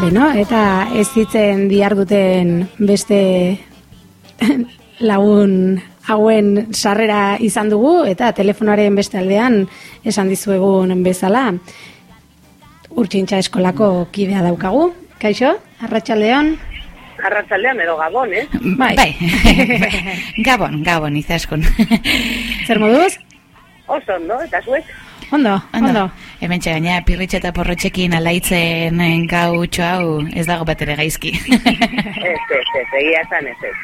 Beno, eta ez zitzen diarduten beste lagun hauen sarrera izan dugu eta telefonaren beste aldean esan dizuegun bezala urtsintxa eskolako kidea daukagu. Kaixo, arratsaldeon. Arratsaldean edo gabon, eh? Bai. bai. gabon, gabon, izaskun. Zer moduz? Oso, no? Eta zuek? Ondo, ondo. ondo. Hemen txagaina, pirritxe eta porrotxekin alaitzen gau hau ez dago bat ere gaizki. ez, ez, ez, egia esan ez, ez.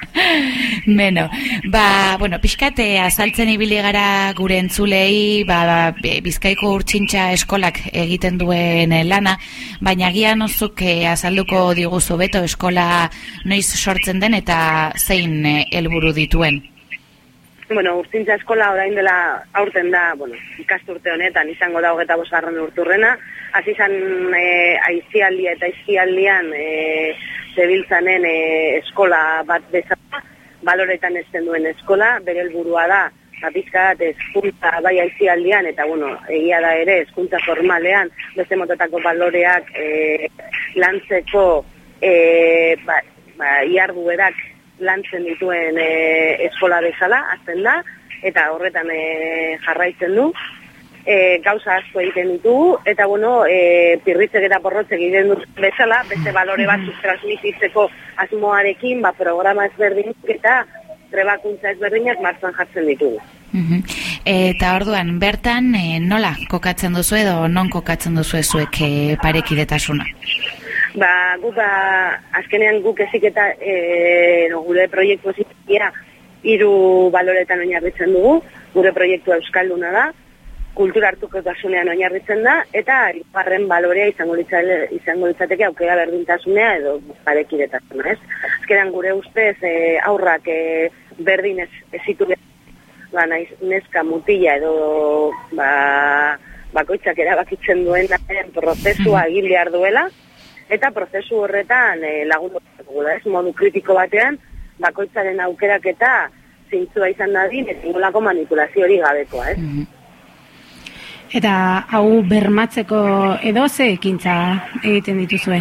Beno, ba, bueno, pixkate azaltzen ibili gara gure entzulei, ba, ba bizkaiko urtsintxa eskolak egiten duen lana, baina gian ozuk eh, azalduko diguzu beto eskola noiz sortzen den eta zein eh, helburu dituen bueno, urtzintza eskola orain dela aurten da, bueno, ikasturte honetan izango da hogeta bosgarren urturrena, hasi izan e, aizialdia eta aizialdian e, zebiltzanen e, eskola bat bezala, baloretan ezten duen eskola, bere helburua da, apizkat eskuntza bai aizialdian, eta bueno, egia da ere, eskuntza formalean, beste motetako baloreak e, lantzeko e, ba, ba, iarduerak lantzen dituen e, eskola bezala, azten da, eta horretan e, jarraitzen du. E, gauza asko egiten ditugu, eta bueno, e, pirritzek eta porrotzek egiten dut bezala, beste balore bat transmititzeko asmoarekin, ba, programa ezberdinak eta trebakuntza ezberdinak martzan jartzen ditugu. Eta orduan, bertan e, nola kokatzen duzu edo non kokatzen duzu ezuek e, parekidetasuna? Ba, guk ba, azkenean guk ezik eta e, no, gure proiektu ezikia hiru baloretan oinarritzen dugu, gure proiektua Euskalduna da, kultura hartuko dasunean oinarritzen da, eta iparren balorea izango, litzale, izango litzateke aukera berdintasunea edo parekidetasuna, ez? Azkenean gure ustez e, aurrak e, berdin ez, ezitu ba, naiz, neska mutila edo ba, bakoitzak erabakitzen duen prozesua egin behar duela, eta prozesu horretan e, lagundu ez modu kritiko batean, bakoitzaren aukerak eta zintzua izan dadin, ez ingolako manipulazio hori gabekoa, ez? Mhm. Eta hau bermatzeko edo ze ekintza egiten dituzue?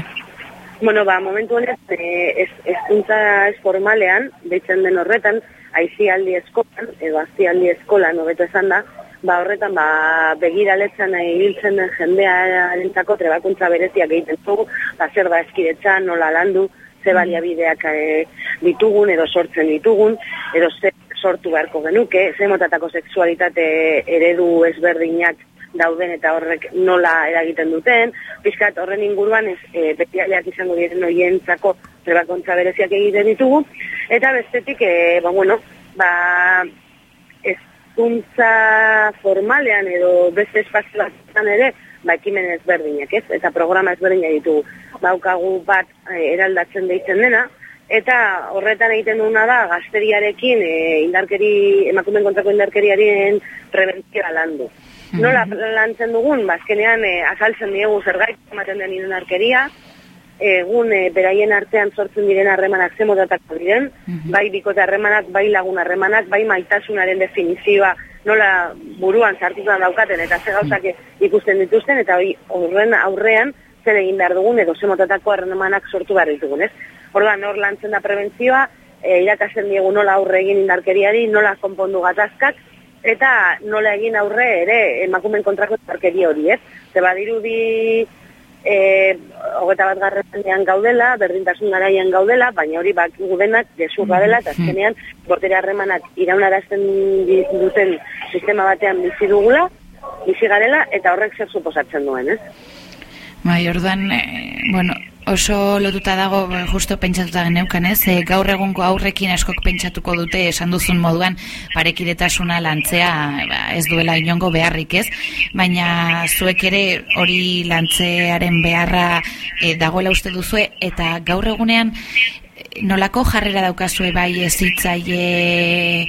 Bueno, ba, momentu honet, e, ez, ez formalean, deitzen den horretan, aizialdi eskolan, edo azialdi eskolan, hobeto esan da, ba horretan ba begiraletzen ibiltzen den jendearentzako trebakuntza bereziak egiten dugu, ba zer da eskiretzan, nola landu, ze baliabideak e, ditugun edo sortzen ditugun, edo ze sortu beharko genuke, ze motatako sexualitate eredu ezberdinak dauden eta horrek nola eragiten duten, pizkat horren inguruan ez e, betialeak izango diren hoientzako trebakuntza bereziak egiten ditugu, eta bestetik, e, ba, bueno, ba, hezkuntza formalean edo beste espazio batean ere, ba, ekimen ezberdinak, ez? Eta programa ezberdinak ditugu. Baukagu bat e, eraldatzen deitzen dena, eta horretan egiten duguna da, gazteriarekin e, indarkeri, emakumen kontrako indarkeriaren prebentzioa landu. Mm Nola lantzen dugun, bazkenean ba, e, azaltzen diegu zergait ematen den indarkeria, egun e, beraien artean sortzen diren harremanak zemotatako diren, mhm. bai bikote harremanak, bai lagun harremanak, bai maitasunaren definizioa nola buruan sartuta daukaten eta ze gauzak mhm. ikusten dituzten eta hori horren aurrean zer egin behar dugun edo zemotatako harremanak sortu behar ditugun, ez? Orduan, hor lantzen da prebentzioa, e, irakasten diegu nola aurre egin indarkeriari, nola konpondu gatazkak, eta nola egin aurre ere emakumen kontrako indarkeri hori, ez? Zeba dirudi e, hogeta bat garrenean gaudela, berdintasun garaian gaudela, baina hori bak gudenak desurra dela, eta azkenean bortere harremanak iraunarazten duten sistema batean bizi dugula, bizi garela, eta horrek zer suposatzen duen, ez? Bai, orduan, e, bueno, oso lotuta dago eh, justo pentsatuta geneukan ez, e, gaur egungo aurrekin askok pentsatuko dute esan duzun moduan parekidetasuna lantzea ba, ez duela inongo beharrik ez, baina zuek ere hori lantzearen beharra e, dagoela uste duzue eta gaur egunean nolako jarrera daukazue bai ezitzaile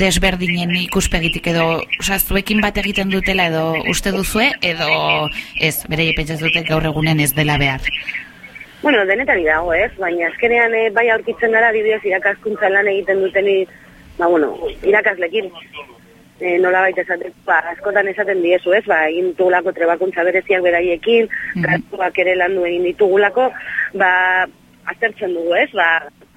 desberdinen ikuspegitik edo oza, zuekin bat egiten dutela edo uste duzue edo ez, bere pentsatu dute gaur egunen ez dela behar Bueno, denetari dago, ez? Baina azkenean eh, bai aurkitzen gara bidez irakaskuntza lan egiten duteni, ba bueno, irakaslekin. e, nola baita esaten, ba, askotan esaten diezu, ez, ba, egin ditugulako trebakuntza bereziak beraiekin, mm -hmm. ere landu egin ditugulako, ba, aztertzen dugu, ez, ba,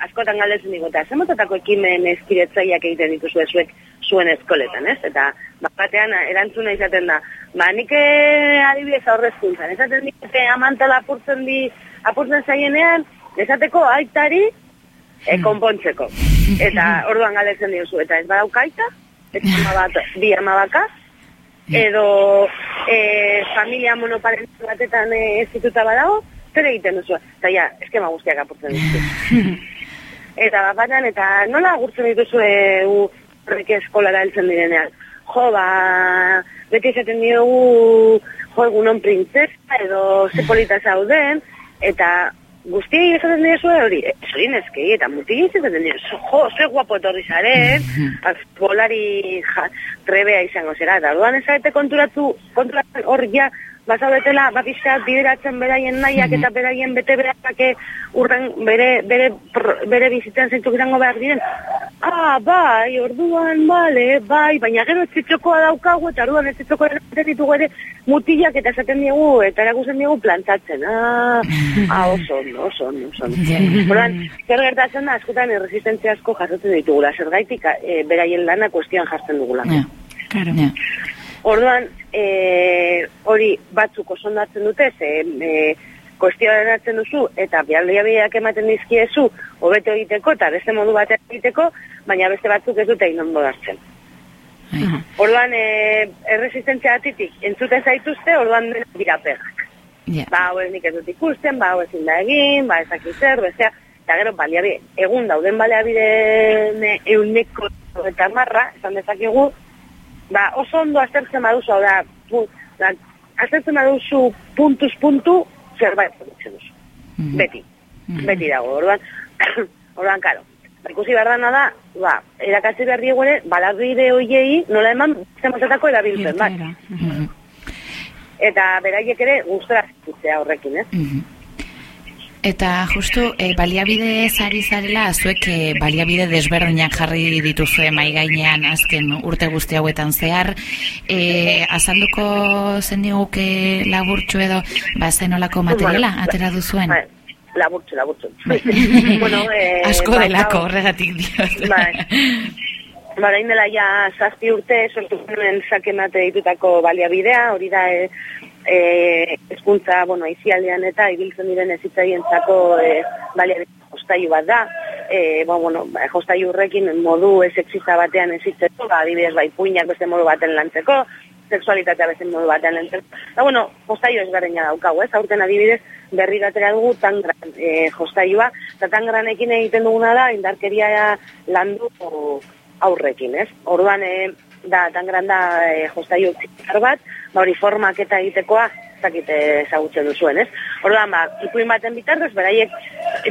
askotan galdezen dugu, eta zemototako ekimen eskiretzaiak egiten dituzu ezuek zuen eskoletan, ez, eta ba, batean erantzuna izaten da, ba, nik eh, adibidez aurrezkuntzan, esaten dite amantala apurtzen di, apurtzen zaienean, esateko aitari, e, konpontzeko. Eta orduan galdetzen diozu, eta ez badaukaita, eta bat, bi amabaka, edo e, familia monoparentu batetan e, ez dituta badago, zer egiten duzu? Eta ja, eskema guztiak apurtzen ditu. eta bat eta nola agurtzen dituzu e, horrek eskolara heltzen direnean? Jo, ba, beti esaten diogu, jo, egunon printzesa, edo zepolita zauden, eta guztiei esaten dira hori, hori neskei, eta muti esaten dira, jo, ze guapo etorri zaren, polari ja, trebea izango zera, eta duan ezagete konturatu, konturatu hor ja, bazaudetela, bapizkat bideratzen beraien nahiak eta beraien bete berakake urren bere, bere, bere bizitzen zeintzuk izango behar diren, ah, bai, orduan, bale, bai, baina gero ez daukagu, eta orduan ez zitxoko ditugu ere mutilak eta esaten diegu, eta erakusen diegu plantatzen, ah, ah, oso, oso, oso. Orduan, zer gertatzen da, askotan erresistentzia asko jasotzen ditugula, zer gaitik e, beraien lana kuestian jartzen dugula. Ja, claro. Ja. Orduan, e, hori batzuk osondatzen dute, ze e, kuestionatzen duzu, eta bialdia biak ematen dizkiezu, hobeto egiteko, eta beste modu bat egiteko, baina beste batzuk ez dute inon bodartzen. Orduan, e, erresistentzia atitik, entzuten zaituzte, orduan dira pegak. Yeah. Ba, hau nik ez dut ikusten, ba, hau ezin da egin, ba, ezakitzer, bestea, eta gero, baliabi, egun dauden baliabide euneko eta marra, esan dezakigu, ba, oso ondo aztertzen baduzu, hau da, pu, da aztertzen baduzu puntuz puntu, zerbait duzu. Mm -hmm. Beti, mm -hmm. beti dago, orduan, orduan, karo. Ikusi behar dana da, ba, erakatzi behar diegu ere, balabide hoiei, nola eman, zemotetako erabiltzen, bai. Mm Eta beraiek ere, gustora zitzea horrekin, ez? Mm Eta justu e, baliabide zari zarela, zuek e, baliabide desberdinak jarri dituzue mai gainean azken urte guzti hauetan zehar. E, azalduko zen diguke laburtxu edo, ba zenolako materiala atera duzuen? Bai, laburtxu, laburtxu. bueno, e, Asko ba, delako horregatik diot. Bai. Bara indela ja zazpi urte sortu zen zakemate ditutako baliabidea, hori da e, e, eskuntza, bueno, aizialdean eta ibiltzen diren ezitzaien zako e, bale, jostaiu bat da. E, bon, bueno, ba, jostaiu horrekin modu esexiza batean ezitzeko, ba, adibidez, bai, puinak beste modu baten lantzeko, sexualitatea beste modu batean lantzeko. Eta, bueno, jostaiu ez garrina daukau, ez? Aurten adibidez, berri gatera dugu tan gran e, jostaiua, eta tan granekin egiten duguna da, indarkeria landu aurrekin, ez? Orduan, e, da, tan gran da e, jostaiu bat, ba hori formak eta egitekoa zakite ezagutzen duzuen, ez? Orduan, ba, ipuin baten bitartez, beraiek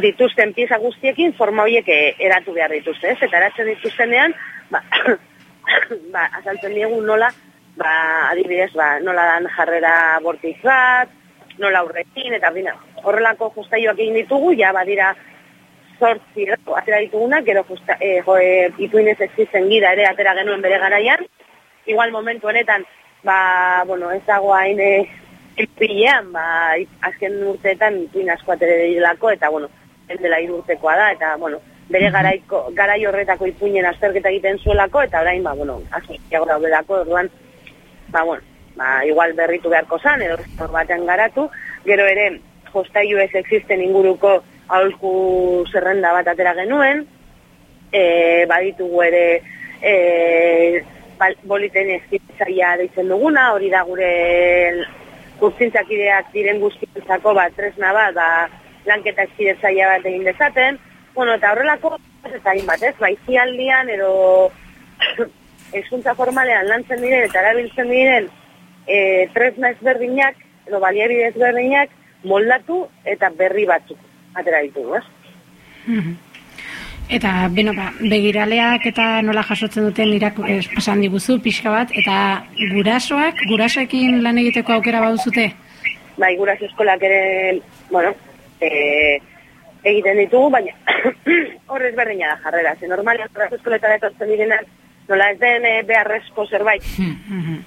dituzten pieza guztiekin forma horiek eh, eratu behar dituzte, ez? Eta eratzen dituztenean, ba, ba, azaltzen diegu nola, ba, adibidez, ba, nola dan jarrera bortik bat, nola aurrekin, eta bina, horrelako justaioak egin ditugu, ja, badira, sortzi, atera dituguna, gero justa, e, jo, e, ipuinez existen gida ere atera genuen bere garaian, igual momentu honetan, ba, bueno, ez dago hain epilean, ba, azken urteetan ituin asko atere dilako, eta, bueno, dela irurtekoa da, eta, bueno, bere garaiko, garai horretako ipuinen azterketa egiten zuelako, eta orain, ba, bueno, azkiago daudelako, orduan, ba, bueno, ba, igual berritu beharko zan, edo batean garatu, gero ere, jostaiu ez existen inguruko aholku zerrenda bat atera genuen, e, baditugu ere, e, boliten ezkitzaia deitzen duguna, hori da gure kurtzintzak diren guztientzako bat tresna bat, da lanketa ezkitzaia bat egin dezaten, bueno, eta horrelako eta hain bat, ez, baizialdian edo eskuntza formalean lantzen diren eta erabiltzen diren e, tresna ezberdinak edo baliabide ezberdinak moldatu eta berri batzuk atera ditugu, ez? Mhm. Eta, beno, ba, begiraleak eta nola jasotzen duten irak pasan diguzu, pixka bat, eta gurasoak, gurasoekin lan egiteko aukera baduzute? Bai, guraso eskolak ere, bueno, e, egiten ditugu, baina horrez berdina da jarrera. Ze normalian guraso eskoletara etortzen direnak nola ez den eh, beharrezko zerbait. Hmm. Mhm.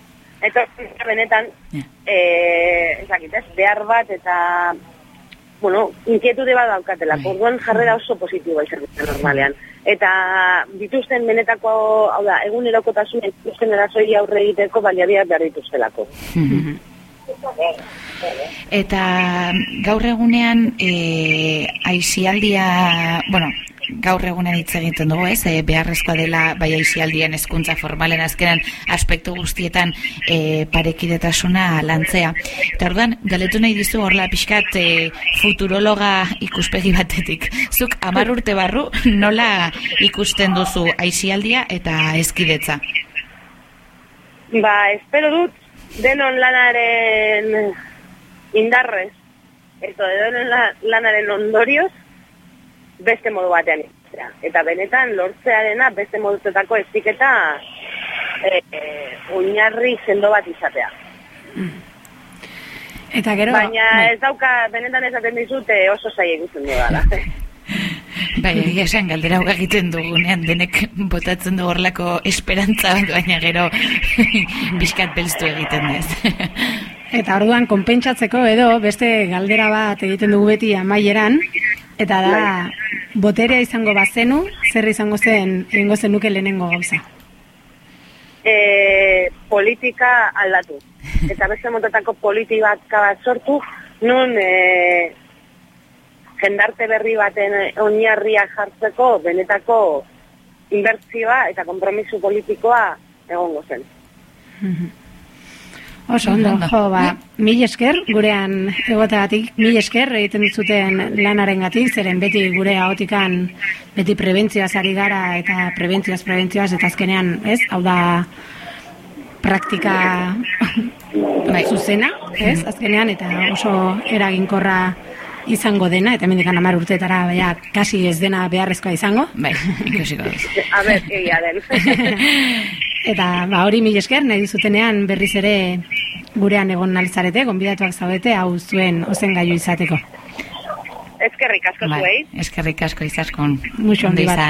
Eta benetan, Ja. eh, ezakit, ez, behar bat eta, bueno, inkietude bat daukatela. Bai. Orduan jarrera oso positiboa izan normalean. Eta dituzten benetako, hau da, egunerokotasun dituzten erazoi aurre egiteko baliabiak behar dituztelako. Eta gaur egunean e, aizialdia, bueno, gaur egunean hitz egiten dugu, ez? E, beharrezkoa dela bai aizialdian hezkuntza formalen azkenan aspektu guztietan e, parekidetasuna lantzea. Eta orduan, galetu nahi dizu horla pixkat e, futurologa ikuspegi batetik. Zuk amar urte barru nola ikusten duzu aizialdia eta ezkidetza? Ba, espero dut, denon lanaren indarrez, eta denon la- lanaren ondorioz, beste modu batean ikustea. Eta benetan, lortzearena beste moduzetako eziketa e, e, oinarri sendo bat izatea. Eta gero... Baina bai. ez dauka, benetan esaten dizute oso zai ikusten dudala. Bai, egia esan galdera egiten dugunean denek botatzen du horlako esperantza bat, baina gero bizkat belztu egiten dez. Eta orduan konpentsatzeko edo beste galdera bat egiten dugu beti amaieran, eta da boterea izango bazenu, zer izango zen, egingo zenuke lehenengo gauza. e, politika aldatu. Eta beste motatako politika bat sortu, nun e, jendarte berri baten oinarria jartzeko benetako inbertsioa eta kompromisu politikoa egongo zen. Oso ondo, jo, ba, mil esker, gurean egoteagatik, mil esker egiten dizuten lanarengatik, zeren beti gure ahotikan beti prebentzioaz ari gara eta prebentzioaz, prebentzioaz, eta azkenean, ez, hau da praktika bai, zuzena, ez, azkenean, eta oso eraginkorra izango dena, eta mendikan amar urteetara, baina, kasi ez dena beharrezkoa izango. Bai, ikusiko. A ber, egia den. Eta ba, hori mil esker, nahi dizutenean berriz ere gurean egon nalizarete, gonbidatuak zaudete, hau zuen ozen gaiu izateko. Ezkerrik asko Bai, zuei. eskerrik asko izaskon. Muxo handi bat.